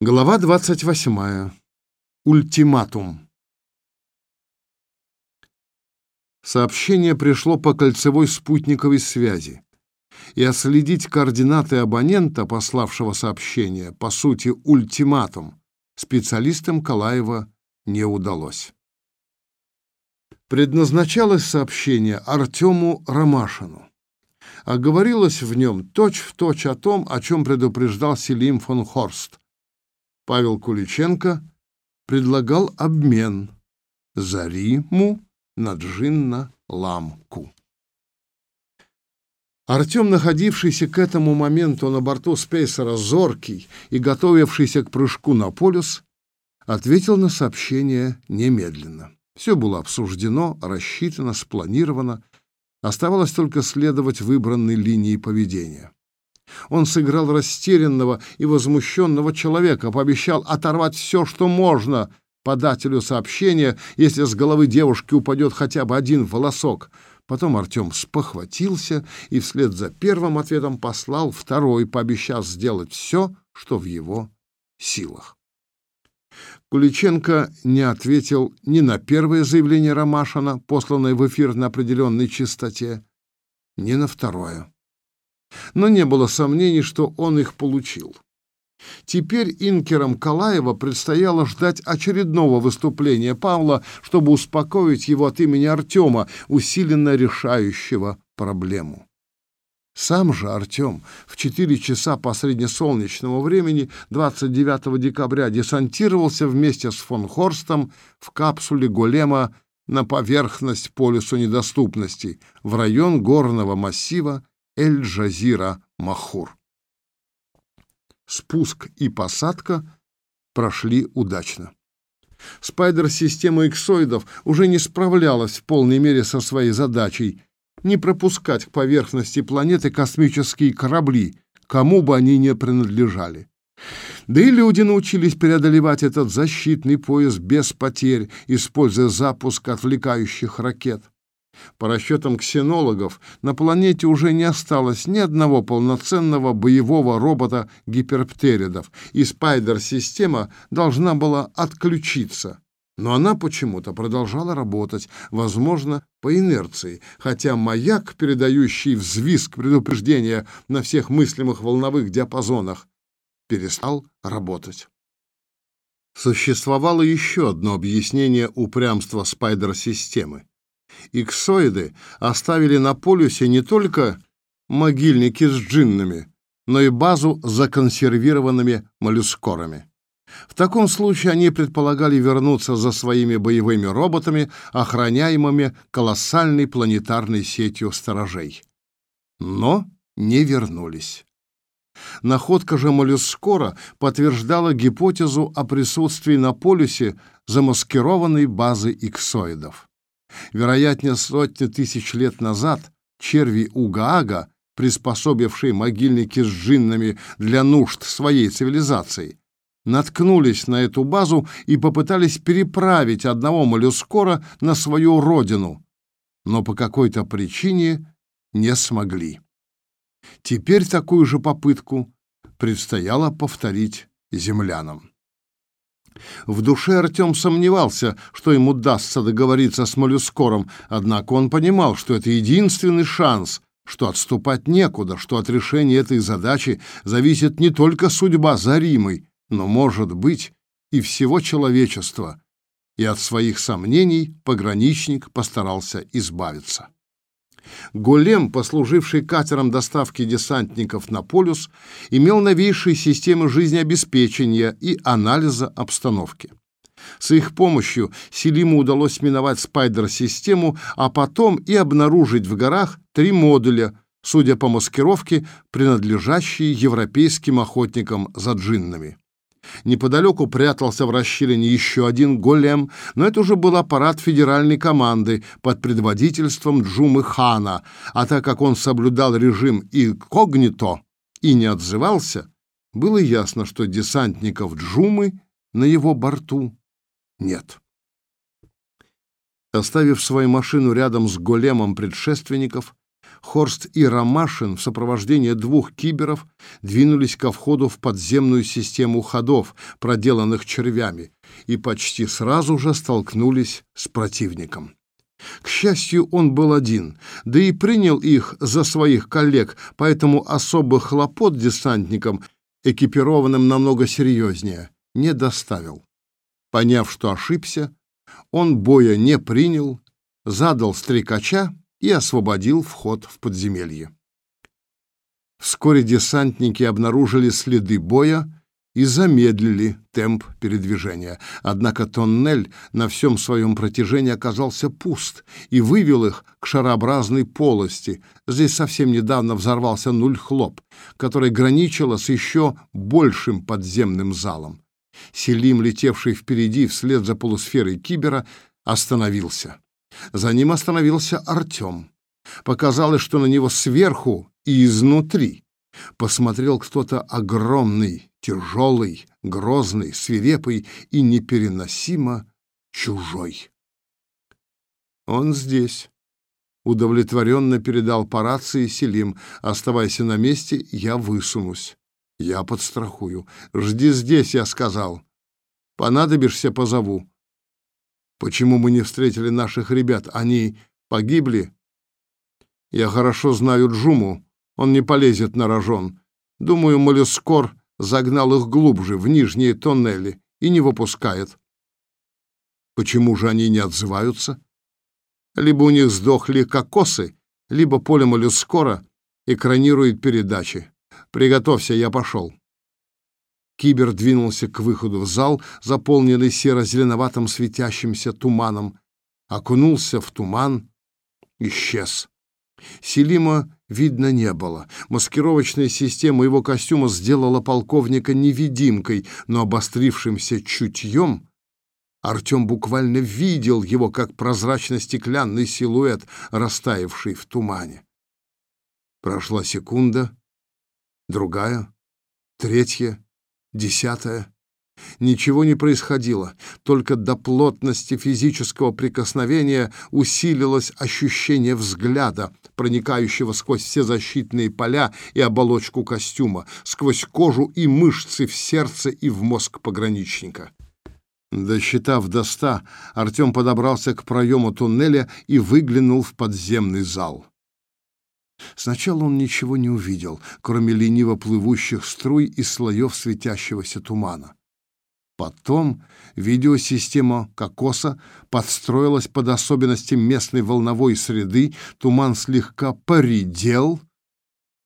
Глава 28. Ультиматум. Сообщение пришло по кольцевой спутниковой связи, и отследить координаты абонента, пославшего сообщение, по сути, ультиматум, специалистам Калаева не удалось. Предназначалось сообщение Артему Ромашину, а говорилось в нем точь-в-точь о том, о чем предупреждал Селим фон Хорст – Павел Куличенко предлагал обмен за Риму на Джинна-ламку. Артем, находившийся к этому моменту на борту спейсера зоркий и готовившийся к прыжку на полюс, ответил на сообщение немедленно. Все было обсуждено, рассчитано, спланировано. Оставалось только следовать выбранной линии поведения. Он сыграл растерянного и возмущенного человека, пообещал оторвать все, что можно подателю сообщения, если с головы девушки упадет хотя бы один волосок. Потом Артем спохватился и вслед за первым ответом послал второй, пообещав сделать все, что в его силах. Куличенко не ответил ни на первое заявление Ромашина, посланное в эфир на определенной частоте, ни на второе но не было сомнений, что он их получил. Теперь инкерам Калаева предстояло ждать очередного выступления Павла, чтобы успокоить его от имени Артема, усиленно решающего проблему. Сам же Артем в 4 часа по среднесолнечному времени 29 декабря десантировался вместе с фон Хорстом в капсуле Голема на поверхность полюсу недоступности в район горного массива Эль-Джазира Махур. Спуск и посадка прошли удачно. Спайдер-система иксоидов уже не справлялась в полной мере со своей задачей не пропускать к поверхности планеты космические корабли, кому бы они ни принадлежали. Да и люди научились преодолевать этот защитный пояс без потерь, используя запуск отвлекающих ракет. По расчетам ксенологов, на планете уже не осталось ни одного полноценного боевого робота гиперптеридов, и спайдер-система должна была отключиться. Но она почему-то продолжала работать, возможно, по инерции, хотя маяк, передающий взвизг предупреждения на всех мыслимых волновых диапазонах, перестал работать. Существовало еще одно объяснение упрямства спайдер-системы. Иксоиды оставили на полюсе не только могильники с джиннами, но и базу с законсервированными моллюскорами. В таком случае они предполагали вернуться за своими боевыми роботами, охраняемыми колоссальной планетарной сетью сторожей. Но не вернулись. Находка же моллюскора подтверждала гипотезу о присутствии на полюсе замаскированной базы иксоидов. Вероятнее, сотни тысяч лет назад черви Угаага, приспособившие могильники с джиннами для нужд своей цивилизации, наткнулись на эту базу и попытались переправить одного моллюскора на свою родину, но по какой-то причине не смогли. Теперь такую же попытку предстояло повторить землянам. В душе Артем сомневался, что ему удастся договориться с моллюскором, однако он понимал, что это единственный шанс, что отступать некуда, что от решения этой задачи зависит не только судьба Заримой, но, может быть, и всего человечества. И от своих сомнений пограничник постарался избавиться. Голем, послуживший катером доставки десантников на полюс, имел новейшие системы жизнеобеспечения и анализа обстановки. С их помощью Селиму удалось миновать спайдер-систему, а потом и обнаружить в горах три модуля, судя по маскировке, принадлежащие европейским охотникам за джиннами. Неподалеку прятался в расщелине еще один голем, но это уже был аппарат федеральной команды под предводительством Джумы Хана, а так как он соблюдал режим инкогнито и не отзывался, было ясно, что десантников Джумы на его борту нет. Оставив свою машину рядом с големом предшественников, Хорст и Ромашин в сопровождении двух киберов двинулись ко входу в подземную систему ходов, проделанных червями, и почти сразу же столкнулись с противником. К счастью, он был один, да и принял их за своих коллег, поэтому особых хлопот десантникам, экипированным намного серьезнее, не доставил. Поняв, что ошибся, он боя не принял, задал стрекача и освободил вход в подземелье. Вскоре десантники обнаружили следы боя и замедлили темп передвижения. Однако тоннель на всем своем протяжении оказался пуст и вывел их к шарообразной полости. Здесь совсем недавно взорвался нуль-хлоп, который граничило с еще большим подземным залом. Селим, летевший впереди вслед за полусферой кибера, остановился. За ним остановился Артем. Показалось, что на него сверху и изнутри посмотрел кто-то огромный, тяжелый, грозный, свирепый и непереносимо чужой. «Он здесь», — удовлетворенно передал по рации Селим. «Оставайся на месте, я высунусь. Я подстрахую. Жди здесь, я сказал. Понадобишься, позову. Почему мы не встретили наших ребят? Они погибли? Я хорошо знаю Джуму. Он не полезет на рожон. Думаю, Молескор загнал их глубже, в нижние тоннели, и не выпускает. Почему же они не отзываются? Либо у них сдохли кокосы, либо поле Молескора экранирует передачи. Приготовься, я пошел. Кибер двинулся к выходу в зал, заполненный серо-зеленоватым светящимся туманом. Окунулся в туман, исчез. Селима видно не было. Маскировочная система его костюма сделала полковника невидимкой, но обострившимся чутьем Артем буквально видел его, как прозрачно-стеклянный силуэт, растаявший в тумане. Прошла секунда, другая, третья десятая. Ничего не происходило, только до плотности физического прикосновения усилилось ощущение взгляда, проникающего сквозь все защитные поля и оболочку костюма, сквозь кожу и мышцы в сердце и в мозг пограничника. Досчитав до ста, Артем подобрался к проему туннеля и выглянул в подземный зал. Сначала он ничего не увидел, кроме лениво плывущих струй и слоев светящегося тумана. Потом видеосистема Кокоса подстроилась под особенности местной волновой среды, туман слегка поредел,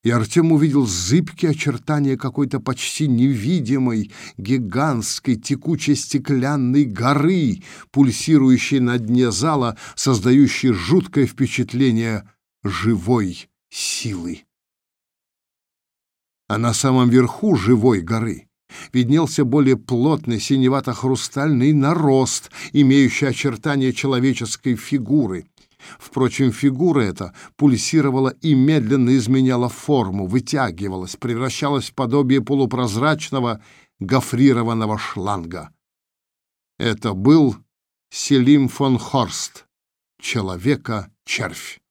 и Артем увидел зыбкие очертания какой-то почти невидимой, гигантской текучей стеклянной горы, пульсирующей на дне зала, создающей жуткое впечатление живой силы. А на самом верху живой горы виднелся более плотный синевато-хрустальный нарост, имеющий очертания человеческой фигуры. Впрочем, фигура эта пульсировала и медленно изменяла форму, вытягивалась, превращалась в подобие полупрозрачного гофрированного шланга. Это был Селим фон Хорст, человека-червь.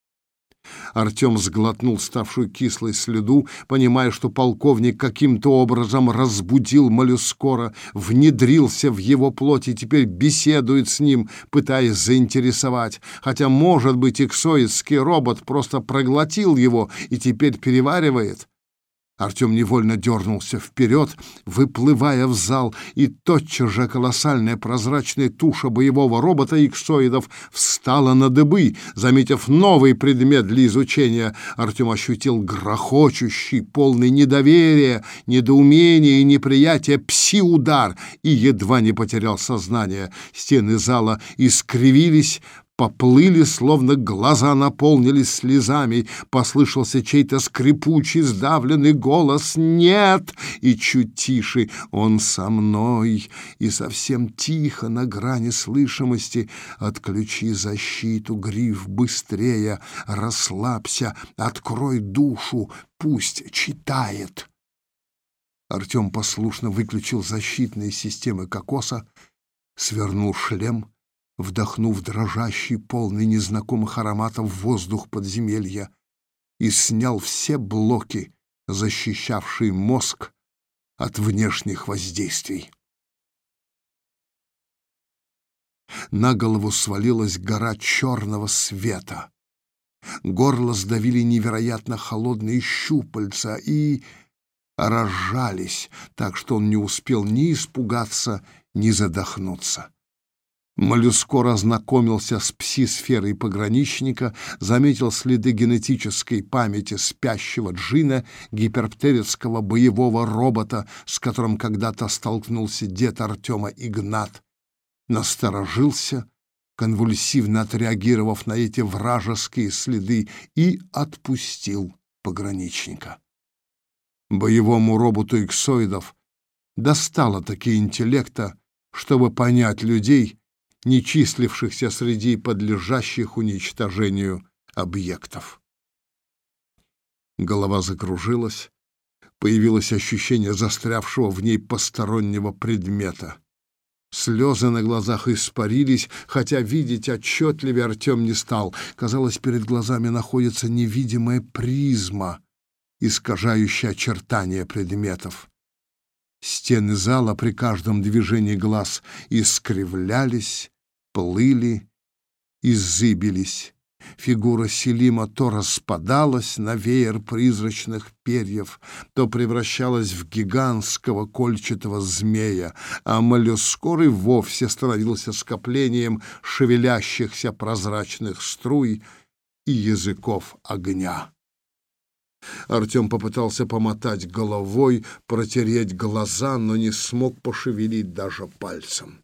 Артем сглотнул ставшую кислой следу, понимая, что полковник каким-то образом разбудил моллюскора, внедрился в его плоть и теперь беседует с ним, пытаясь заинтересовать. Хотя, может быть, иксоидский робот просто проглотил его и теперь переваривает. Артем невольно дернулся вперед, выплывая в зал, и тотчас же колоссальная прозрачная туша боевого робота иксоидов встала на дыбы. Заметив новый предмет для изучения, Артем ощутил грохочущий, полный недоверия, недоумения и неприятия пси-удар и едва не потерял сознание. Стены зала искривились, поплыли, словно глаза наполнились слезами. Послышался чей-то скрипучий, сдавленный голос «Нет!» и чуть тише «Он со мной!» и совсем тихо, на грани слышимости «Отключи защиту, гриф, быстрее! Расслабься, открой душу, пусть читает!» Артем послушно выключил защитные системы кокоса, свернул шлем вдохнув дрожащий, полный незнакомых ароматов воздух подземелья, и снял все блоки, защищавшие мозг от внешних воздействий. На голову свалилась гора черного света. Горло сдавили невероятно холодные щупальца и разжались, так что он не успел ни испугаться, ни задохнуться. Моллюско разнакомился с пси-сферой пограничника, заметил следы генетической памяти спящего джина, гиперптерицкого боевого робота, с которым когда-то столкнулся дед Артема Игнат. Насторожился, конвульсивно отреагировав на эти вражеские следы, и отпустил пограничника. Боевому роботу иксоидов достало таки интеллекта, чтобы понять людей, не числившихся среди подлежащих уничтожению объектов. Голова закружилась, появилось ощущение застрявшего в ней постороннего предмета. Слезы на глазах испарились, хотя видеть отчетливее Артем не стал. Казалось, перед глазами находится невидимая призма, искажающая очертания предметов. Стены зала при каждом движении глаз искривлялись, плыли и зыбились. Фигура Селима то распадалась на веер призрачных перьев, то превращалась в гигантского кольчатого змея, а моллюскор и вовсе становился скоплением шевелящихся прозрачных струй и языков огня. Артем попытался помотать головой, протереть глаза, но не смог пошевелить даже пальцем.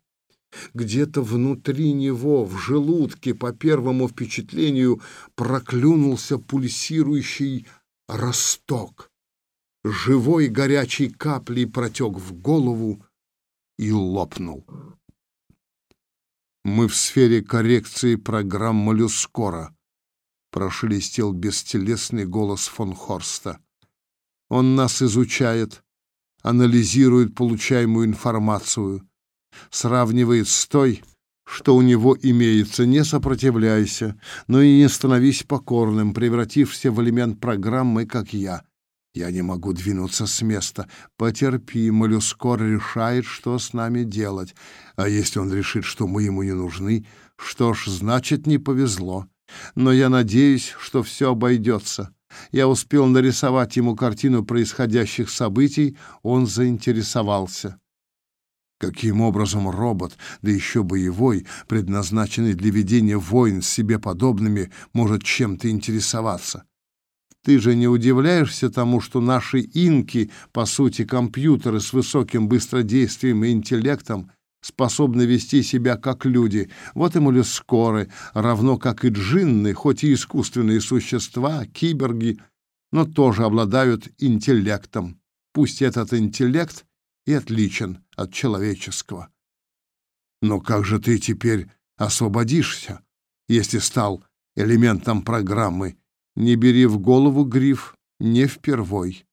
Где-то внутри него, в желудке, по первому впечатлению, проклюнулся пульсирующий росток. Живой горячей каплей протек в голову и лопнул. Мы в сфере коррекции программ моллюскора прошелестел бестелесный голос фон Хорста. Он нас изучает, анализирует получаемую информацию, сравнивает с той, что у него имеется. Не сопротивляйся, но и не становись покорным, превратившись в элемент программы, как я. Я не могу двинуться с места. Потерпи, моллюскор решает, что с нами делать. А если он решит, что мы ему не нужны, что ж, значит, не повезло. Но я надеюсь, что все обойдется. Я успел нарисовать ему картину происходящих событий, он заинтересовался. Каким образом робот, да еще боевой, предназначенный для ведения войн с себе подобными, может чем-то интересоваться? Ты же не удивляешься тому, что наши инки, по сути, компьютеры с высоким быстродействием и интеллектом, способны вести себя как люди. Вот и моллюскоры, равно как и джинны, хоть и искусственные существа, киберги, но тоже обладают интеллектом. Пусть этот интеллект и отличен от человеческого. Но как же ты теперь освободишься, если стал элементом программы? Не бери в голову, Гриф, не впервой.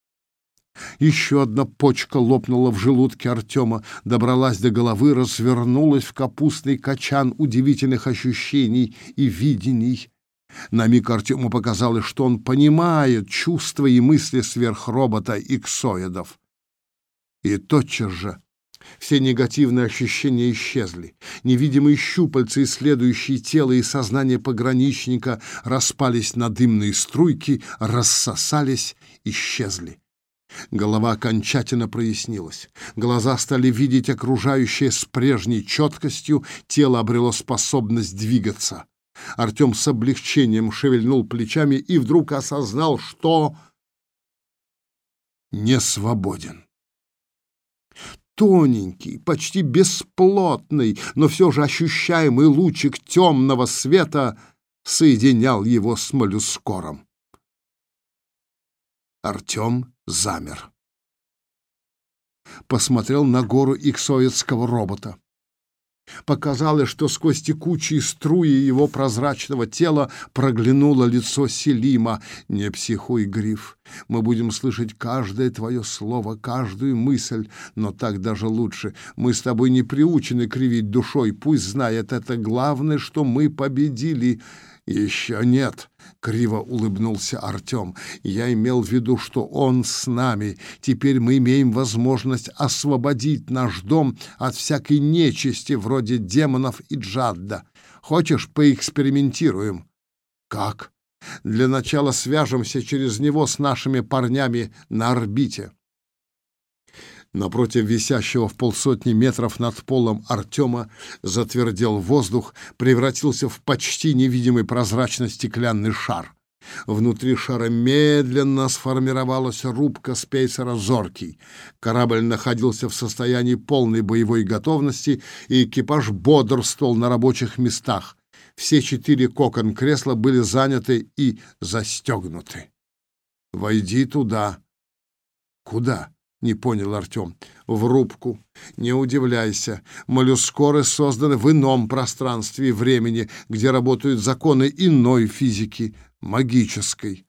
Еще одна почка лопнула в желудке Артема, добралась до головы, развернулась в капустный качан удивительных ощущений и видений. На миг Артему показалось, что он понимает чувства и мысли сверхробота иксоидов. И тотчас же все негативные ощущения исчезли. Невидимые щупальца, исследующие тело и сознание пограничника, распались на дымные струйки, рассосались, исчезли. Голова окончательно прояснилась. Глаза стали видеть окружающее с прежней четкостью, тело обрело способность двигаться. Артем с облегчением шевельнул плечами и вдруг осознал, что не свободен. Тоненький, почти бесплотный, но все же ощущаемый лучик темного света соединял его с моллюскором. Артем замер. Посмотрел на гору иксоидского робота. Показалось, что сквозь текучие струи его прозрачного тела проглянуло лицо Селима. «Не психуй, Гриф, мы будем слышать каждое твое слово, каждую мысль, но так даже лучше. Мы с тобой не приучены кривить душой, пусть знает это главное, что мы победили. Еще нет, криво улыбнулся Артем. Я имел в виду, что он с нами. Теперь мы имеем возможность освободить наш дом от всякой нечисти вроде демонов и джадда. Хочешь, поэкспериментируем? Как? Для начала свяжемся через него с нашими парнями на орбите. Напротив висящего в полсотни метров над полом Артема затвердел воздух, превратился в почти невидимый прозрачно стеклянный шар. Внутри шара медленно сформировалась рубка спейсера «Зоркий». Корабль находился в состоянии полной боевой готовности, и экипаж бодрствовал на рабочих местах. Все четыре кокон-кресла были заняты и застегнуты. «Войди туда». «Куда?» Не понял Артем. В рубку. Не удивляйся. Моллюскоры созданы в ином пространстве и времени, где работают законы иной физики, магической.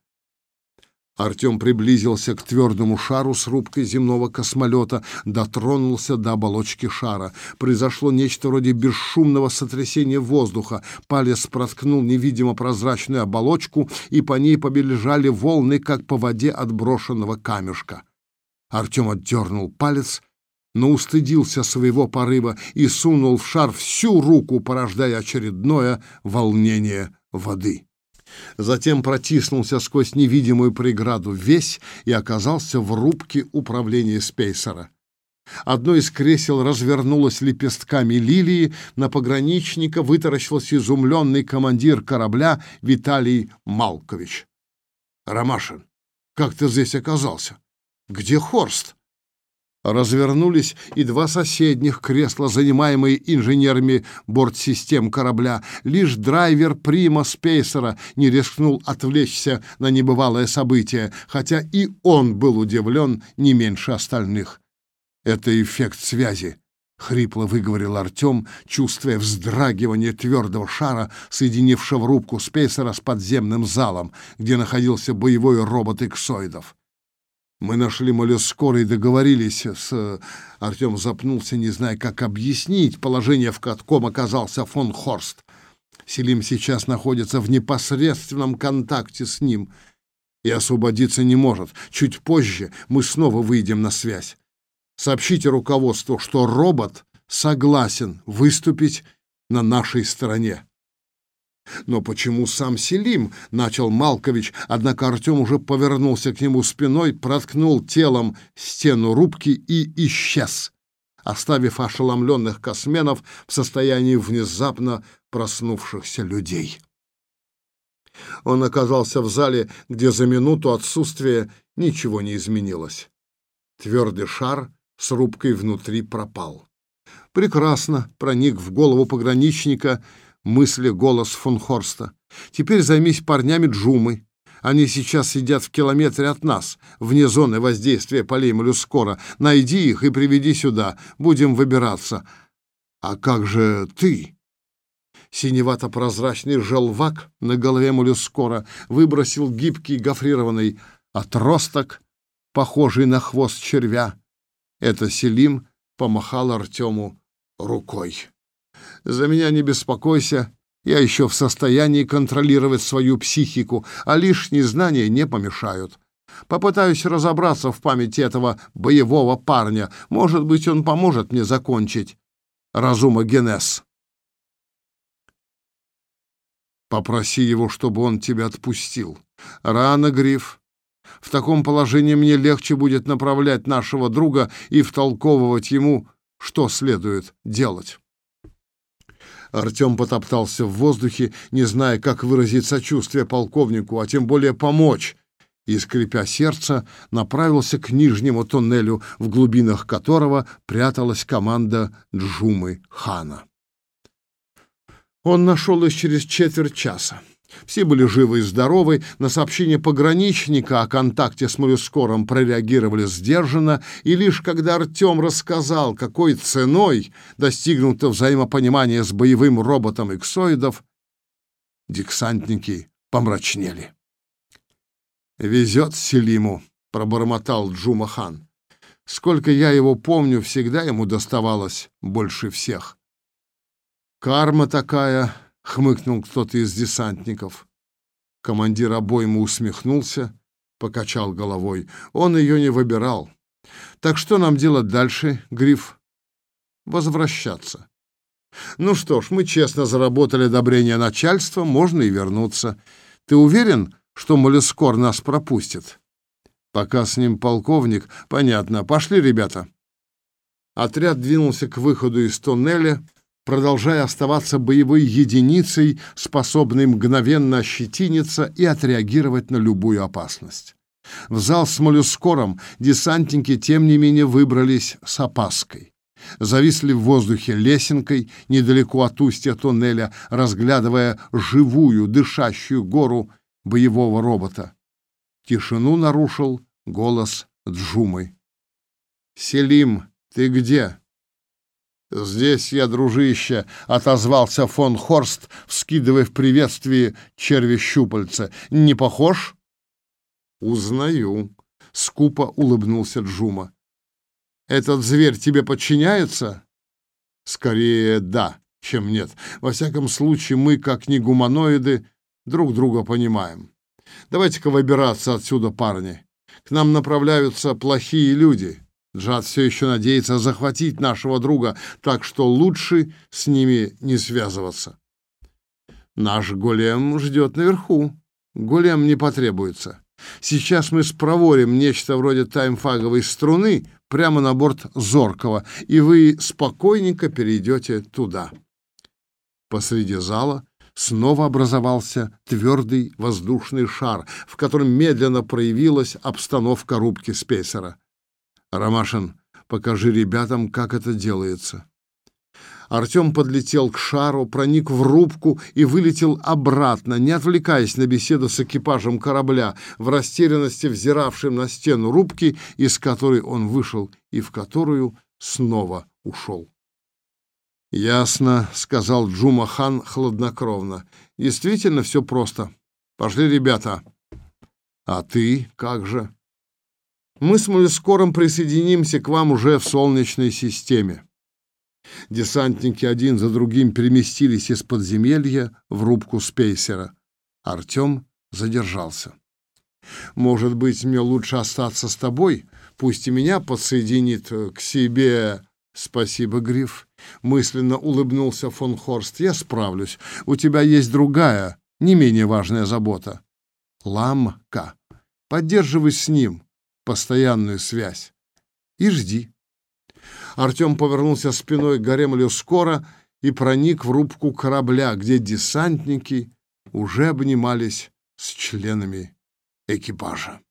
Артем приблизился к твердому шару с рубкой земного космолета, дотронулся до оболочки шара. Произошло нечто вроде бесшумного сотрясения воздуха. Палец проткнул невидимо прозрачную оболочку, и по ней побежали волны, как по воде отброшенного камешка. Артем отдернул палец, но устыдился своего порыва и сунул в шар всю руку, порождая очередное волнение воды. Затем протиснулся сквозь невидимую преграду весь и оказался в рубке управления спейсера. Одно из кресел развернулось лепестками лилии, на пограничника вытаращился изумленный командир корабля Виталий Малкович. «Ромашин, как ты здесь оказался?» Где Хорст? Развернулись и два соседних кресла, занимаемые инженерами бортсистем корабля. Лишь драйвер Прима Спейсера не рискнул отвлечься на небывалое событие, хотя и он был удивлен не меньше остальных. «Это эффект связи», — хрипло выговорил Артем, чувствуя вздрагивание твердого шара, соединившего рубку Спейсера с подземным залом, где находился боевой робот Иксоидов. Мы нашли моллюскора и договорились с... Артем запнулся, не зная, как объяснить положение, в каком оказался фон Хорст. Селим сейчас находится в непосредственном контакте с ним и освободиться не может. Чуть позже мы снова выйдем на связь. Сообщите руководству, что робот согласен выступить на нашей стороне. Но почему сам Селим? начал Малкович, однако Артем уже повернулся к нему спиной, проткнул телом стену рубки и исчез, оставив ошеломленных косменов в состоянии внезапно проснувшихся людей. Он оказался в зале, где за минуту отсутствия ничего не изменилось. Твердый шар с рубкой внутри пропал. Прекрасно проник в голову пограничника мысли голос фон Хорста. «Теперь займись парнями Джумы. Они сейчас сидят в километре от нас, вне зоны воздействия полей моллюскора. Найди их и приведи сюда. Будем выбираться». «А как же ты?» Синевато-прозрачный желвак на голове моллюскора выбросил гибкий гофрированный отросток, похожий на хвост червя. Это Селим помахал Артему рукой. За меня не беспокойся, я еще в состоянии контролировать свою психику, а лишние знания не помешают. Попытаюсь разобраться в памяти этого боевого парня. Может быть, он поможет мне закончить разумогенез. Попроси его, чтобы он тебя отпустил. Рано, Гриф. В таком положении мне легче будет направлять нашего друга и втолковывать ему, что следует делать. Артем потоптался в воздухе, не зная, как выразить сочувствие полковнику, а тем более помочь, и, скрипя сердце, направился к нижнему туннелю, в глубинах которого пряталась команда Джумы Хана. Он нашел их через четверть часа. Все были живы и здоровы, на сообщение пограничника о контакте с моллюскором прореагировали сдержанно, и лишь когда Артем рассказал, какой ценой достигнуто взаимопонимание с боевым роботом иксоидов, дексантники помрачнели. «Везет Селиму», — пробормотал Джумахан. «Сколько я его помню, всегда ему доставалось больше всех. Карма такая, хмыкнул кто-то из десантников. Командир обоймы усмехнулся, покачал головой. Он ее не выбирал. Так что нам делать дальше, Гриф? Возвращаться. Ну что ж, мы честно заработали одобрение начальства, можно и вернуться. Ты уверен, что Молескор нас пропустит? Пока с ним полковник, понятно. Пошли, ребята. Отряд двинулся к выходу из туннеля, продолжая оставаться боевой единицей, способной мгновенно ощетиниться и отреагировать на любую опасность. В зал с моллюскором десантники, тем не менее, выбрались с опаской. Зависли в воздухе лесенкой недалеко от устья туннеля, разглядывая живую, дышащую гору боевого робота. Тишину нарушил голос Джумы. «Селим, ты где?» «Здесь я, дружище», — отозвался фон Хорст, вскидывая в приветствии черви щупальца. «Не похож?» «Узнаю», — скупо улыбнулся Джума. «Этот зверь тебе подчиняется?» «Скорее да, чем нет. Во всяком случае, мы, как не гуманоиды, друг друга понимаем. Давайте-ка выбираться отсюда, парни. К нам направляются плохие люди». Джад все еще надеется захватить нашего друга, так что лучше с ними не связываться. Наш голем ждет наверху. Голем не потребуется. Сейчас мы спроворим нечто вроде таймфаговой струны прямо на борт Зоркого, и вы спокойненько перейдете туда. Посреди зала снова образовался твердый воздушный шар, в котором медленно проявилась обстановка рубки спейсера. Ромашин, покажи ребятам, как это делается. Артем подлетел к шару, проник в рубку и вылетел обратно, не отвлекаясь на беседу с экипажем корабля, в растерянности взиравшим на стену рубки, из которой он вышел и в которую снова ушел. «Ясно», — сказал Джума хан хладнокровно. «Действительно все просто. Пошли, ребята». «А ты как же?» Мы с Молескором присоединимся к вам уже в Солнечной системе. Десантники один за другим переместились из подземелья в рубку спейсера. Артем задержался. «Может быть, мне лучше остаться с тобой? Пусть и меня подсоединит к себе...» «Спасибо, Гриф», — мысленно улыбнулся фон Хорст. «Я справлюсь. У тебя есть другая, не менее важная забота. Ламка. Поддерживай с ним постоянную связь. И жди. Артем повернулся спиной к горе скоро и проник в рубку корабля, где десантники уже обнимались с членами экипажа.